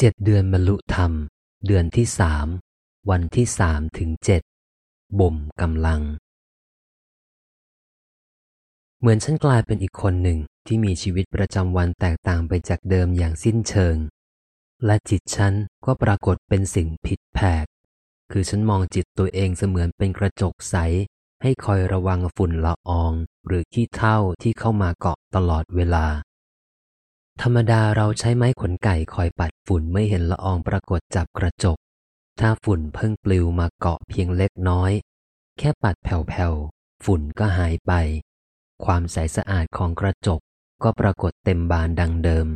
เจ็ดเดือนบรรลุธรรม เดือนที่สามวันที่สามถึงเจ็ดบ่มกำลัง เหมือนฉันกลายเป็นอีกคนหนึ่งที่มีชีวิตประจำวันแตกต่างไปจากเดิมอย่างสิ้นเชิง และจิตฉันก็ปรากฏเป็นสิ่งผิดแผก คือฉันมองจิตตัวเองเสมือนเป็นกระจกใส ให้คอยระวังฝุ่นละออง หรือขี้เท่าที่เข้ามาเกาะตลอดเวลา ธรรมดาเราใช้ไม้ขนไก่คอยปัดฝุ่นไม่เห็นละอองปรากฏจับกระจก ถ้าฝุ่นเพิ่งปลิวมาเกาะเพียงเล็กน้อย แค่ปัดแผ่วๆ ฝุ่นก็หายไป ความใสสะอาดของกระจกก็ปรากฏเต็มบานดังเดิม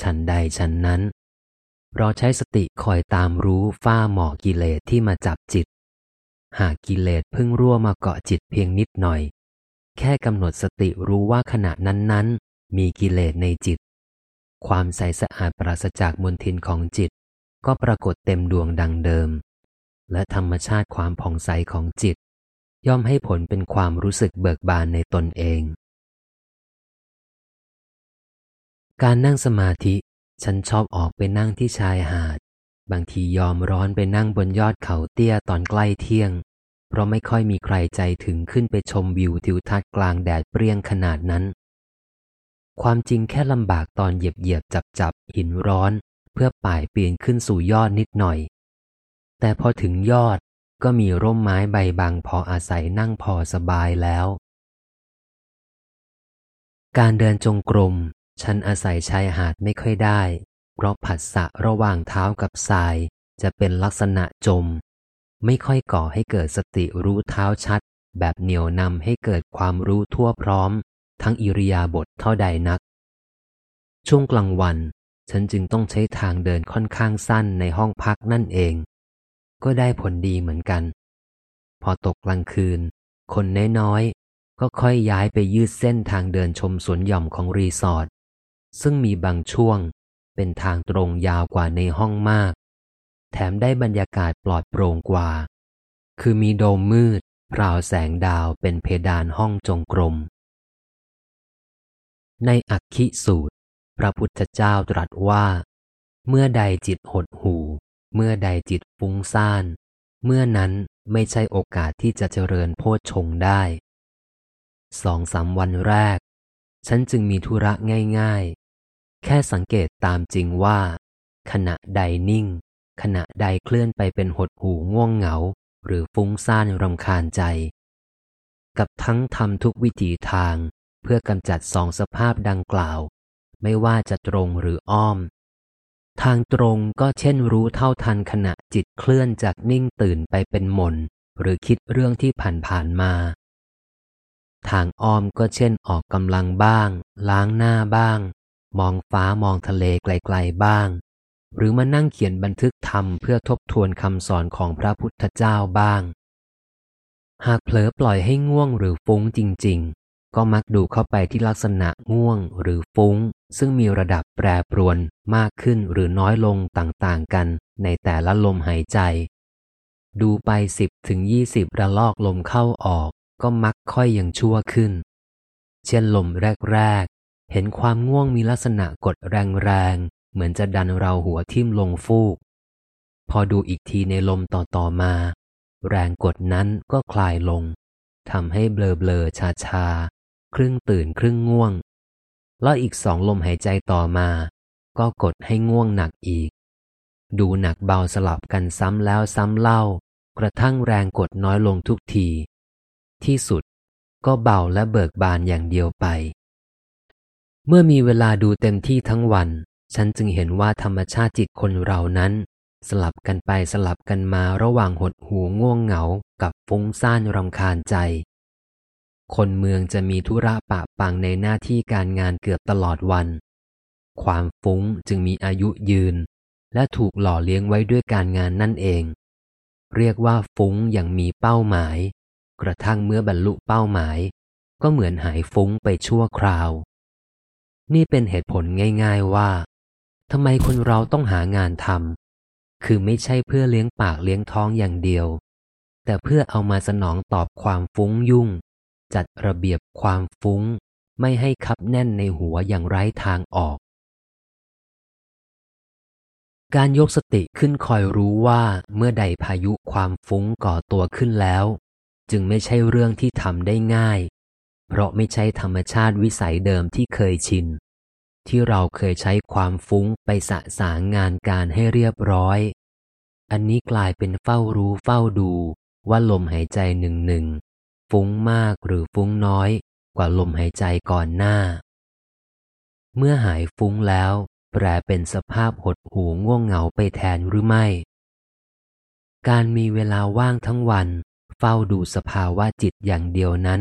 ฉันใดฉันนั้น เราใช้สติคอยตามรู้ฝ้าหมอกิเลสที่มาจับจิต หากกิเลสเพิ่งรั่วมาเกาะจิตเพียงนิดหน่อย แค่กำหนดสติรู้ว่าขณะนั้นๆ มีกิเลสในจิต ความใสสะอาดปราศจากมลทินของจิต ก็ปรากฏเต็มดวงดังเดิม และธรรมชาติความผ่องใสของจิต ย่อมให้ผลเป็นความรู้สึกเบิกบานในตนเอง การนั่งสมาธิ ฉันชอบออกไปนั่งที่ชายหาด บางทียอมร้อนไปนั่งบนยอดเขาเตี้ยตอนใกล้เที่ยง เพราะไม่ค่อยมีใครใจถึงขึ้นไปชมวิวทิวทัศน์กลางแดดเปรี้ยงขนาดนั้น ความจริงแค่ลำบากตอนเหยียบเหยียบจับจับหินร้อน เพื่อป่ายเปลี่ยนขึ้นสู่ยอดนิดหน่อย แต่พอถึงยอดก็มีร่มไม้ใบบางพออาศัยนั่งพอสบายแล้ว การเดินจงกรมฉันอาศัยชายหาดไม่ค่อยได้ เพราะผัสสะระหว่างเท้ากับทราย จะเป็นลักษณะจม ไม่ค่อยก่อให้เกิดสติรู้เท้าชัด แบบเหนียวนำให้เกิดความรู้ทั่วพร้อม ทั้งอิริยาบถเท่าใดนัก ช่วงกลางวัน ฉันจึงต้องใช้ทางเดินค่อนข้างสั้นในห้องพักนั่นเอง ก็ได้ผลดีเหมือนกัน พอตกกลางคืน คนน้อยๆ ก็ค่อยย้ายไปยืดเส้นทางเดินชมสวนหย่อมของรีสอร์ทซึ่งมีบางช่วงเป็นทางตรงยาวกว่าในห้องมาก แถมได้บรรยากาศปลอดโปร่งกว่า คือมีโดมมืดพราวแสงดาวเป็นเพดานห้องจงกรม ในอักขิสูตร พระพุทธเจ้าตรัสว่า เมื่อใดจิตหดหู เมื่อใดจิตฟุ้งซ่าน เมื่อนั้นไม่ใช่โอกาสที่จะเจริญโพชฌงได้ สองสามวันแรก ฉันจึงมีธุระง่ายๆ แค่สังเกตตามจริงว่า ขณะใดนิ่ง ขณะใดเคลื่อนไปเป็นหดหูง่วงเหงา หรือฟุ้งซ่านรำคาญใจ กับทั้งทำทุกวิถีทาง เพื่อกำจัดสองสภาพดังกล่าว ไม่ว่าจะตรงหรืออ้อม ทางตรงก็เช่นรู้เท่าทันขณะจิตเคลื่อนจากนิ่งตื่นไปเป็นหม่นหรือคิดเรื่องที่ผ่านผ่านมา ทางอ้อมก็เช่นออกกำลังบ้าง ล้างหน้าบ้าง มองฟ้ามองทะเลไกลๆบ้าง หรือมานั่งเขียนบันทึกธรรมเพื่อทบทวนคำสอนของพระพุทธเจ้าบ้าง หากเผลอปล่อยให้ง่วงหรือฟุ้งจริงๆ ก็มักดูเข้าไปที่ลักษณะง่วงหรือฟุ้ง ซึ่งมีระดับแปรปรวนมากขึ้นหรือน้อยลงต่างๆกันในแต่ละลมหายใจ ดูไปสิบถึงยี่สิบระลอกลมเข้าออก ก็มักค่อยยังชั่วขึ้น เช่นลมแรก ๆ เห็นความง่วงมีลักษณะกดแรงๆ เหมือนจะดันเราหัวทิ่มลงฟูก พอดูอีกทีในลมต่อๆมา แรงกดนั้นก็คลายลงทำให้เบลอๆชาๆ ครึ่งตื่นครึ่งง่วง แล้วอีกสองลมหายใจต่อมา ก็กดให้ง่วงหนักอีก ดูหนักเบาสลับกันซ้ำแล้วซ้ำเล่า กระทั่งแรงกดน้อยลงทุกที ที่สุดก็เบาและเบิกบานอย่างเดียวไป เมื่อมีเวลาดูเต็มที่ทั้งวัน ฉันจึงเห็นว่าธรรมชาติจิตคนเรานั้น สลับกันไปสลับกันมาระหว่างหดหูง่วงเหงากับฟุ้งซ่านรำคาญใจ คนเมืองจะมีธุระปะปังในหน้าที่การงานเกือบตลอดวัน ความฟุ้งจึงมีอายุยืน และถูกหล่อเลี้ยงไว้ด้วยการงานนั่นเอง เรียกว่าฟุ้งอย่างมีเป้าหมาย กระทั่งเมื่อบรรลุเป้าหมาย ก็เหมือนหายฟุ้งไปชั่วคราว นี่เป็นเหตุผลง่ายๆว่าทำไมคนเราต้องหางานทำคือไม่ใช่เพื่อเลี้ยงปากเลี้ยงท้องอย่างเดียว แต่เพื่อเอามาสนองตอบความฟุ้งยุ่ง จัดระเบียบความฟุ้ง ไม่ให้คับแน่นในหัวอย่างไร้ทางออก การยกสติขึ้นคอยรู้ว่าเมื่อใดพายุความฟุ้งก่อตัวขึ้นแล้ว จึงไม่ใช่เรื่องที่ทำได้ง่าย เพราะไม่ใช่ธรรมชาติวิสัยเดิมที่เคยชิน ที่เราเคยใช้ความฟุ้งไปสะสางงานการให้เรียบร้อย อันนี้กลายเป็นเฝ้ารู้เฝ้าดูว่าลมหายใจหนึ่งหนึ่ง ฟุ้งมากหรือฟุ้งน้อยกว่าลมหายใจก่อนหน้า เมื่อหายฟุ้งแล้ว แปลเป็นสภาพหดหูง่วงเหงาไปแทนหรือไม่ การมีเวลาว่างทั้งวัน เฝ้าดูสภาวะจิตอย่างเดียวนั้น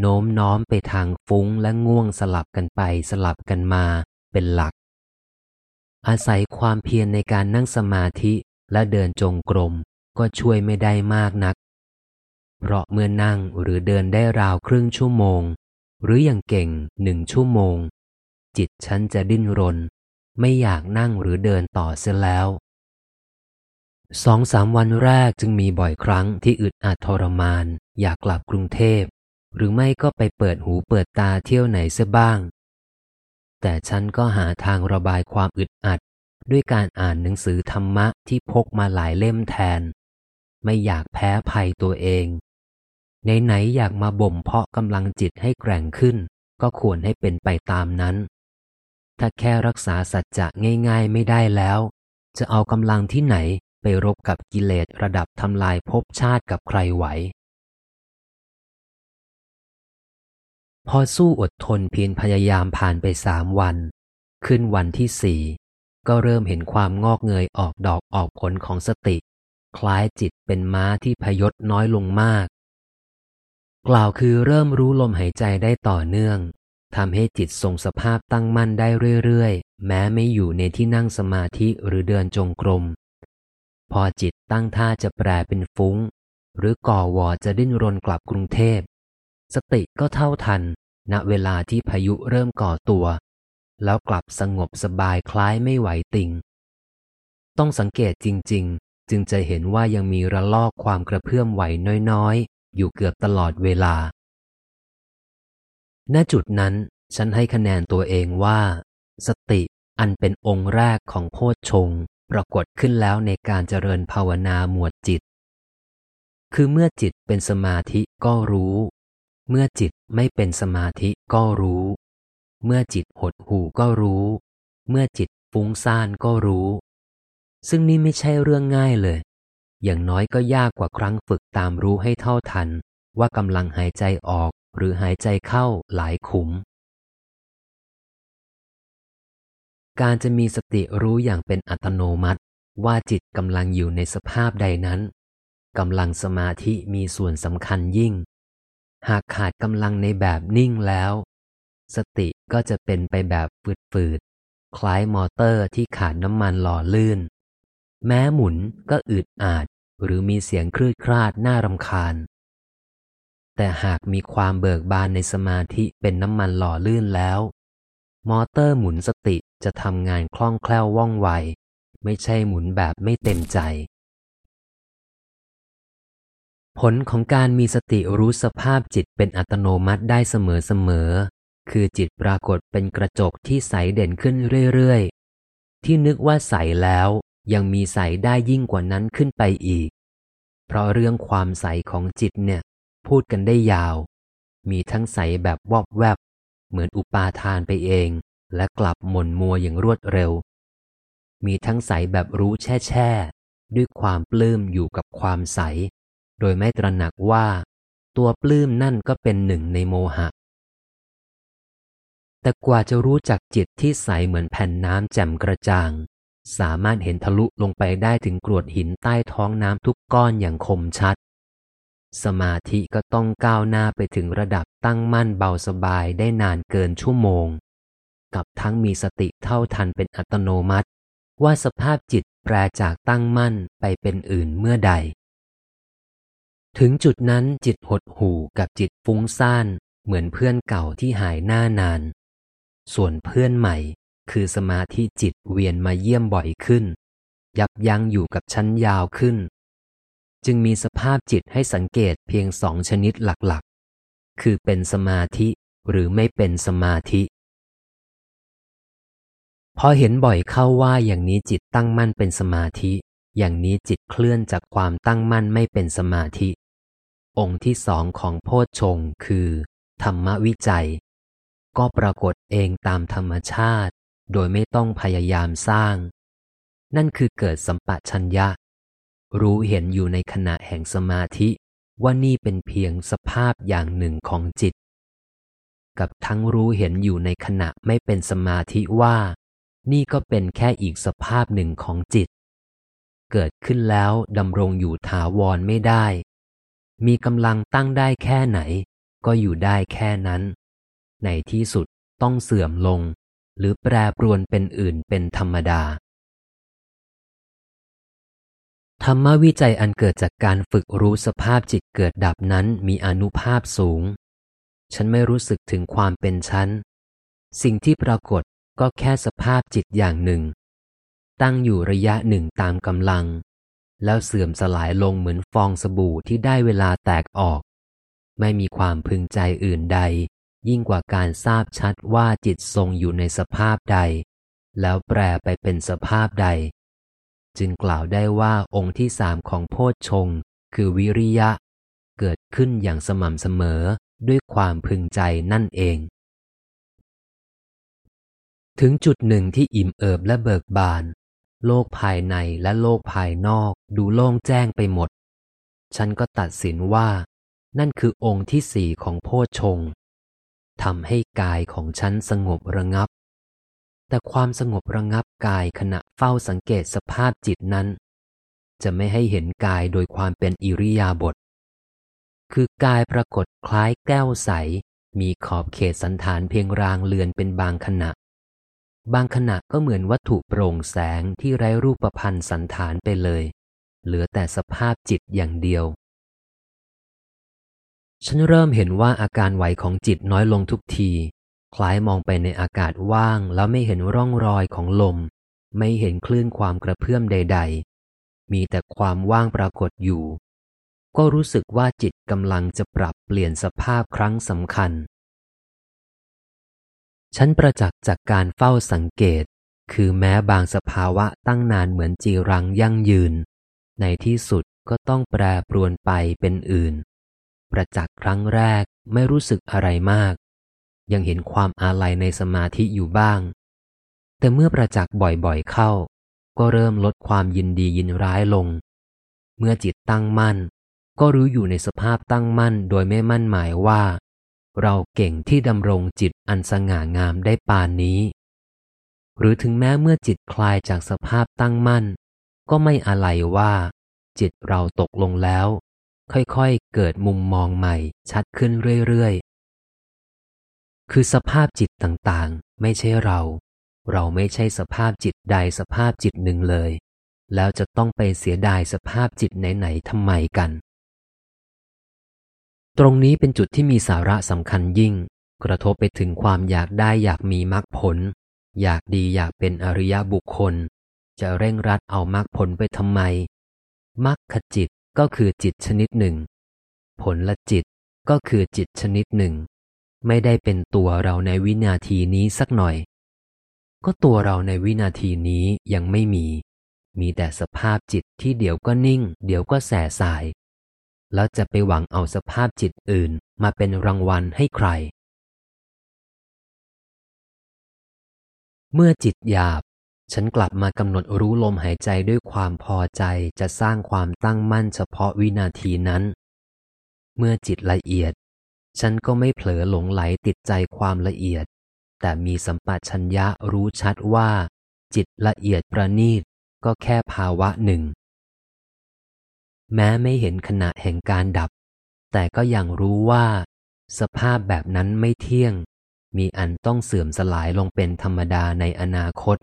โน้มน้อมไปทางฟุ้งและง่วงสลับกันไปสลับกันมาเป็นหลัก อาศัยความเพียรในการนั่งสมาธิและเดินจงกรมก็ช่วยไม่ได้มากนัก เพราะเมื่อนั่งหรือเดินได้ราวครึ่งชั่วโมง หรืออย่างเก่งหนึ่งชั่วโมง จิตฉันจะดิ้นรน ไม่อยากนั่งหรือเดินต่อเสียแล้วสองสามวันแรกจึงมีบ่อยครั้งที่อึดอัดทรมาน อยากกลับกรุงเทพ หรือไม่ก็ไปเปิดหูเปิดตาเที่ยวไหนเสียบ้าง แต่ฉันก็หาทางระบายความอึดอัด ด้วยการอ่านหนังสือธรรมะที่พกมาหลายเล่มแทน ไม่อยากแพ้ภัยตัวเอง ไหนๆอยากมาบ่มเพาะกำลังจิตให้แกร่งขึ้น ก็ควรให้เป็นไปตามนั้น ถ้าแค่รักษาสัจจะง่ายๆไม่ได้แล้ว จะเอากำลังที่ไหนไปรบกับกิเลสระดับทำลายภพชาติกับใครไหว พอสู้อดทนเพียรพยายามผ่านไปสามวัน ขึ้นวันที่สี่ก็เริ่มเห็นความงอกเงยออกดอกออกผลของสติ คล้ายจิตเป็นม้าที่พยศน้อยลงมาก กล่าวคือเริ่มรู้ลมหายใจได้ต่อเนื่องทำให้จิตทรงสภาพตั้งมั่นได้เรื่อยๆ แม้ไม่อยู่ในที่นั่งสมาธิหรือเดินจงกรม พอจิตตั้งท่าจะแปรเป็นฟุ้ง หรือก่อวอจะดิ้นรนกลับกรุงเทพ สติก็เท่าทัน ณเวลาที่พายุเริ่มก่อตัว แล้วกลับสงบสบายคล้ายไม่ไหวติง ต้องสังเกตจริงๆ จึงจะเห็นว่ายังมีระลอกความกระเพื่อมไหวน้อยๆ อยู่เกือบตลอดเวลา ณจุดนั้นฉันให้คะแนนตัวเองว่า สติอันเป็นองค์แรกของโพชฌงปรากฏขึ้นแล้วในการเจริญภาวนาหมวดจิต คือเมื่อจิตเป็นสมาธิก็รู้ เมื่อจิตไม่เป็นสมาธิก็รู้ เมื่อจิตหดหู่ก็รู้ เมื่อจิตฟุ้งซ่านก็รู้ ซึ่งนี่ไม่ใช่เรื่องง่ายเลย อย่างน้อยก็ยากกว่าครั้งฝึกตามรู้ให้เท่าทัน ว่ากำลังหายใจออกหรือหายใจเข้าหลายขุม การจะมีสติรู้อย่างเป็นอัตโนมัติ ว่าจิตกำลังอยู่ในสภาพใดนั้นกำลังสมาธิมีส่วนสำคัญยิ่ง หากขาดกำลังในแบบนิ่งแล้ว สติก็จะเป็นไปแบบฝืดๆคล้ายมอเตอร์ที่ขาดน้ำมันหล่อลื่น แม้หมุนก็อึดอาด หรือมีเสียงคลืดคลาดน่ารำคาญ แต่หากมีความเบิกบานในสมาธิเป็นน้ำมันหล่อลื่นแล้ว มอเตอร์หมุนสติจะทำงานคล่องแคล่วว่องไว ไม่ใช่หมุนแบบไม่เต็มใจ ผลของการมีสติรู้สภาพจิตเป็นอัตโนมัติได้เสมอๆคือจิตปรากฏเป็นกระจกที่ใสเด่นขึ้นเรื่อยๆที่นึกว่าใสแล้ว ยังมีใสได้ยิ่งกว่านั้นขึ้นไปอีก เพราะเรื่องความใสของจิตเนี่ย พูดกันได้ยาว มีทั้งใสแบบวอบแวบ เหมือนอุปาทานไปเอง และกลับหม่นมัวอย่างรวดเร็ว มีทั้งใสแบบรู้แช่แช่ด้วยความปลื้มอยู่กับความใส โดยไม่ตระหนักว่า ตัวปลื้มนั่นก็เป็นหนึ่งในโมหะ แต่กว่าจะรู้จักจิตที่ใสเหมือนแผ่นน้ำแจ่มกระจ่าง สามารถเห็นทะลุลงไปได้ถึงกรวดหินใต้ท้องน้ำทุกก้อนอย่างคมชัด สมาธิก็ต้องก้าวหน้าไปถึงระดับตั้งมั่นเบาสบายได้นานเกินชั่วโมง กับทั้งมีสติเท่าทันเป็นอัตโนมัติ ว่าสภาพจิตแปรจากตั้งมั่นไปเป็นอื่นเมื่อใด ถึงจุดนั้นจิตหดหู่กับจิตฟุ้งซ่านเหมือนเพื่อนเก่าที่หายหน้านาน ส่วนเพื่อนใหม่ คือสมาธิจิตเวียนมาเยี่ยมบ่อยขึ้น ยับยั้งอยู่กับชั้นยาวขึ้น จึงมีสภาพจิตให้สังเกตเพียงสองชนิดหลักๆ คือเป็นสมาธิหรือไม่เป็นสมาธิ พอเห็นบ่อยเข้าว่าอย่างนี้จิตตั้งมั่นเป็นสมาธิ อย่างนี้จิตเคลื่อนจากความตั้งมั่นไม่เป็นสมาธิ องค์ที่สองของโพชฌงคือ ธรรมวิจัย ก็ปรากฏเองตามธรรมชาติ โดยไม่ต้องพยายามสร้าง นั่นคือเกิดสัมปชัญญะ รู้เห็นอยู่ในขณะแห่งสมาธิว่านี่เป็นเพียงสภาพอย่างหนึ่งของจิต กับทั้งรู้เห็นอยู่ในขณะไม่เป็นสมาธิว่า นี่ก็เป็นแค่อีกสภาพหนึ่งของจิต เกิดขึ้นแล้วดำรงอยู่ถาวรไม่ได้ มีกำลังตั้งได้แค่ไหน ก็อยู่ได้แค่นั้น ในที่สุดต้องเสื่อมลง หรือแปรปรวนเป็นอื่นเป็นธรรมดา ธรรมวิจัยอันเกิดจากการฝึกรู้สภาพจิตเกิดดับนั้นมีอนุภาพสูง ฉันไม่รู้สึกถึงความเป็นฉัน สิ่งที่ปรากฏก็แค่สภาพจิตอย่างหนึ่ง ตั้งอยู่ระยะหนึ่งตามกำลัง แล้วเสื่อมสลายลงเหมือนฟองสบู่ที่ได้เวลาแตกออก ไม่มีความพึงใจอื่นใด ยิ่งกว่าการทราบชัดว่าจิตทรงอยู่ในสภาพใด แล้วแปรไปเป็นสภาพใด จึงกล่าวได้ว่าองค์ที่สามของโพชฌงคือวิริยะ เกิดขึ้นอย่างสม่ำเสมอด้วยความพึงใจนั่นเอง ถึงจุดหนึ่งที่อิ่มเอิบและเบิกบาน โลกภายในและโลกภายนอกดูโล่งแจ้งไปหมด ฉันก็ตัดสินว่า นั่นคือองค์ที่สี่ของโพชง ทำให้กายของฉันสงบระงับ แต่ความสงบระงับกายขณะเฝ้าสังเกตสภาพจิตนั้น จะไม่ให้เห็นกายโดยความเป็นอิริยาบถ คือกายปรากฏคล้ายแก้วใส มีขอบเขตสันฐานเพียงรางเลือนเป็นบางขณะ บางขณะก็เหมือนวัตถุโปร่งแสงที่ไร้รูปพันธ์สันฐานไปเลย เหลือแต่สภาพจิตอย่างเดียว ฉันเริ่มเห็นว่าอาการไหวของจิตน้อยลงทุกที คล้ายมองไปในอากาศว่างแล้วไม่เห็นร่องรอยของลม ไม่เห็นคลื่นความกระเพื่อมใด ๆ มีแต่ความว่างปรากฏอยู่ ก็รู้สึกว่าจิตกำลังจะปรับเปลี่ยนสภาพครั้งสำคัญ ฉันประจักษ์จากการเฝ้าสังเกต คือแม้บางสภาวะตั้งนานเหมือนจีรังยั่งยืน ในที่สุดก็ต้องแปรปรวนไปเป็นอื่น ประจักษ์ครั้งแรกไม่รู้สึกอะไรมาก ยังเห็นความอาลัยในสมาธิอยู่บ้าง แต่เมื่อประจักษ์บ่อยๆเข้า ก็เริ่มลดความยินดียินร้ายลง เมื่อจิตตั้งมั่น ก็รู้อยู่ในสภาพตั้งมั่นโดยไม่มั่นหมายว่า เราเก่งที่ดำรงจิตอันสง่างามได้ปานนี้ หรือถึงแม้เมื่อจิตคลายจากสภาพตั้งมั่น ก็ไม่อะไรว่าจิตเราตกลงแล้ว ค่อยๆ เกิดมุมมองใหม่ ชัดขึ้นเรื่อยๆ คือสภาพจิตต่างๆ ไม่ใช่เรา เราไม่ใช่สภาพจิตใดสภาพจิตหนึ่งเลย แล้วจะต้องไปเสียดายสภาพจิตไหนๆทำไมกัน ตรงนี้เป็นจุดที่มีสาระสำคัญยิ่ง กระทบไปถึงความอยากได้อยากมีมรรคผล อยากดีอยากเป็นอริยบุคคล จะเร่งรัดเอามรรคผลไปทำไมมรรคจิต ก็คือจิตชนิดหนึ่ง ผลละจิตก็คือจิตชนิดหนึ่ง ไม่ได้เป็นตัวเราในวินาทีนี้สักหน่อย ก็ตัวเราในวินาทีนี้ยังไม่มี มีแต่สภาพจิตที่เดี๋ยวก็นิ่ง เดี๋ยวก็แสสาย แล้วจะไปหวังเอาสภาพจิตอื่นมาเป็นรางวัลให้ใคร เมื่อจิตหยาบ ฉันกลับมากำหนดรู้ลมหายใจด้วยความพอใจจะสร้างความตั้งมั่นเฉพาะวินาทีนั้น เมื่อจิตละเอียด ฉันก็ไม่เผลอหลงไหลติดใจความละเอียด แต่มีสัมปชัญญะรู้ชัดว่า จิตละเอียดประณีตก็แค่ภาวะหนึ่ง แม้ไม่เห็นขณะแห่งการดับ แต่ก็ยังรู้ว่า สภาพแบบนั้นไม่เที่ยง มีอันต้องเสื่อมสลายลงเป็นธรรมดาในอนาคต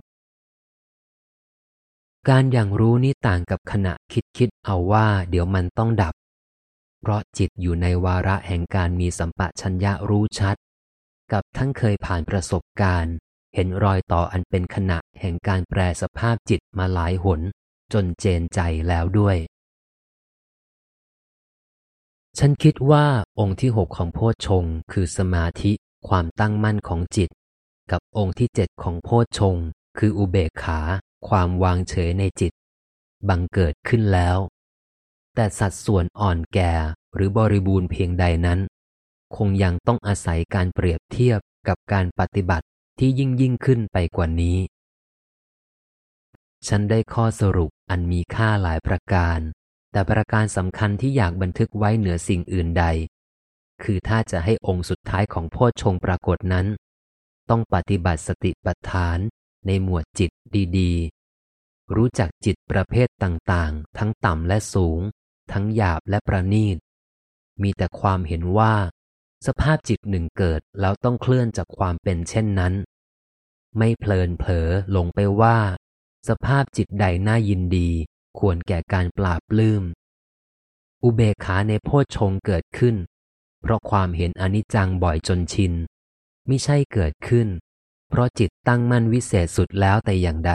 การอย่างรู้นี้ต่างกับขณะคิดคิดเอาว่าเดี๋ยวมันต้องดับ เพราะจิตอยู่ในวาระแห่งการมีสัมปะชัญญะรู้ชัด กับทั้งเคยผ่านประสบการณ์ เห็นรอยต่ออันเป็นขณะแห่งการแปรสภาพจิตมาหลายหน จนเจนใจแล้วด้วย ฉันคิดว่าองค์ที่หกของโพชฌงคือสมาธิความตั้งมั่นของจิต กับองค์ที่เจ็ดของโพชฌงคืออุเบกขา ความวางเฉยในจิต บังเกิดขึ้นแล้ว แต่สัดส่วนอ่อนแก่หรือบริบูรณ์เพียงใดนั้น คงยังต้องอาศัยการเปรียบเทียบกับการปฏิบัติที่ยิ่งยิ่งขึ้นไปกว่านี้ ฉันได้ข้อสรุปอันมีค่าหลายประการ แต่ประการสำคัญที่อยากบันทึกไว้เหนือสิ่งอื่นใด คือถ้าจะให้องค์สุดท้ายของโพชฌงปรากฏนั้น ต้องปฏิบัติสติปัฏฐาน ในหมวดจิตดีๆ รู้จักจิตประเภทต่างๆ ทั้งต่ำและสูง ทั้งหยาบและประณีต มีแต่ความเห็นว่า สภาพจิตหนึ่งเกิดแล้วต้องเคลื่อนจากความเป็นเช่นนั้น ไม่เพลินเผลอหลงไปว่า สภาพจิตใดน่ายินดี ควรแก่การปราบปลื้มอุเบกขาในโพชงเกิดขึ้น เพราะความเห็นอนิจจังบ่อยจนชินไมิใช่เกิดขึ้น เพราะจิตตั้งมั่นวิเศษสุดแล้วแต่อย่างใด